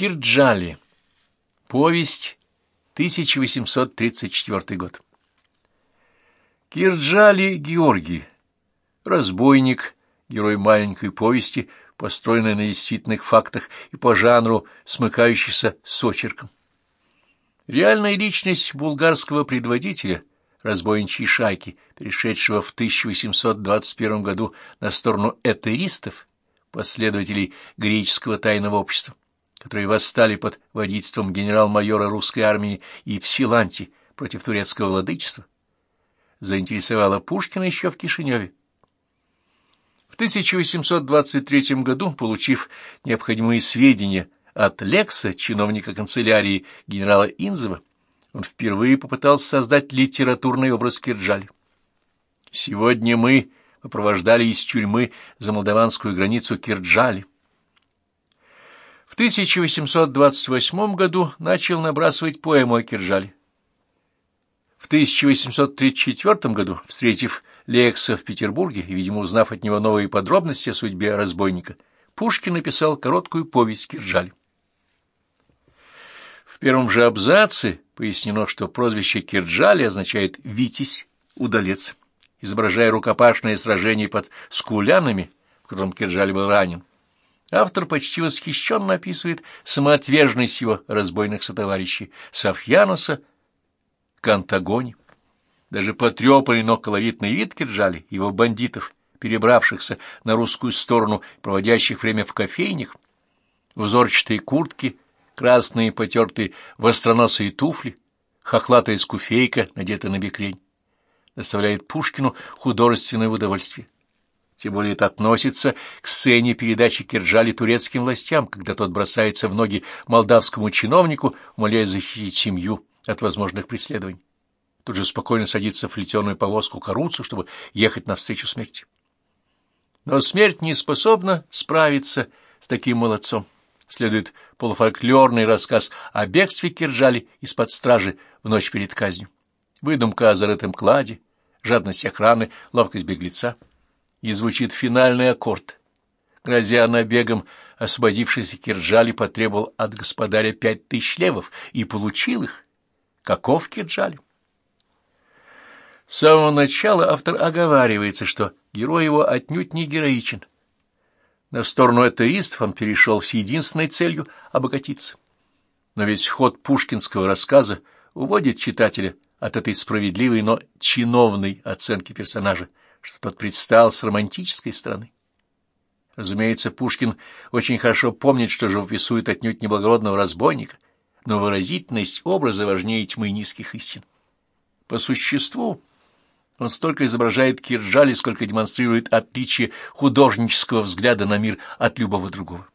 Кирджали. Повесть, 1834 год. Кирджали Георгий. Разбойник, герой маленькой повести, построенной на действительных фактах и по жанру, смыкающийся с очерком. Реальная личность булгарского предводителя, разбойничьей шайки, перешедшего в 1821 году на сторону этеристов, последователей греческого тайного общества, которые восстали под водительством генерал-майора русской армии и Псиланти против турецкого владычества, заинтересовала Пушкина еще в Кишиневе. В 1823 году, получив необходимые сведения от Лекса, чиновника канцелярии генерала Инзова, он впервые попытался создать литературный образ Кирджали. Сегодня мы выпровождали из тюрьмы за молдаванскую границу Кирджали. В 1828 году начал набрасывать поэму о Кирджале. В 1834 году, встретив Лекса в Петербурге и, видимо, узнав от него новые подробности о судьбе разбойника, Пушкин написал короткую повесть Кирджаль. В первом же абзаце пояснено, что прозвище Кирджали означает «витязь», «удалец», изображая рукопашное сражение под Скулянами, в котором Кирджали был ранен. Автор почти восхищенно описывает самоотверженность его разбойных сотоварищей Софьянуса к Антагоне. Даже потрепанный, но колоритный вид Кирджали, его бандитов, перебравшихся на русскую сторону, проводящих время в кофейнях, узорчатые куртки, красные потертые востроносые туфли, хохлатая скуфейка, надетая на бекрень, доставляет Пушкину художественное удовольствие. Тем более это относится к сцене передачи Кирджали турецким властям, когда тот бросается в ноги молдавскому чиновнику, умоляя защитить семью от возможных преследований. Тут же спокойно садится в летеную повозку Каруцу, чтобы ехать навстречу смерти. Но смерть не способна справиться с таким молодцом. Следует полуфольклорный рассказ о бегстве Киржали из-под стражи в ночь перед казнью. Выдумка о зарытом кладе, жадность охраны, ловкость беглеца. И звучит финальный аккорд. Грозя набегом, освободившийся Киржали потребовал от господаря пять тысяч левов и получил их. Каков Кирджали? С самого начала автор оговаривается, что герой его отнюдь не героичен. На сторону атеистов он перешел с единственной целью — обогатиться. Но весь ход пушкинского рассказа уводит читателя от этой справедливой, но чиновной оценки персонажа, что тот предстал с романтической стороны. Разумеется, Пушкин очень хорошо помнит, что живописует отнюдь неблагородного разбойника, но выразительность образа важнее тьмы низких истин. По существу он столько изображает Кирджали, сколько демонстрирует отличие художнического взгляда на мир от любого другого.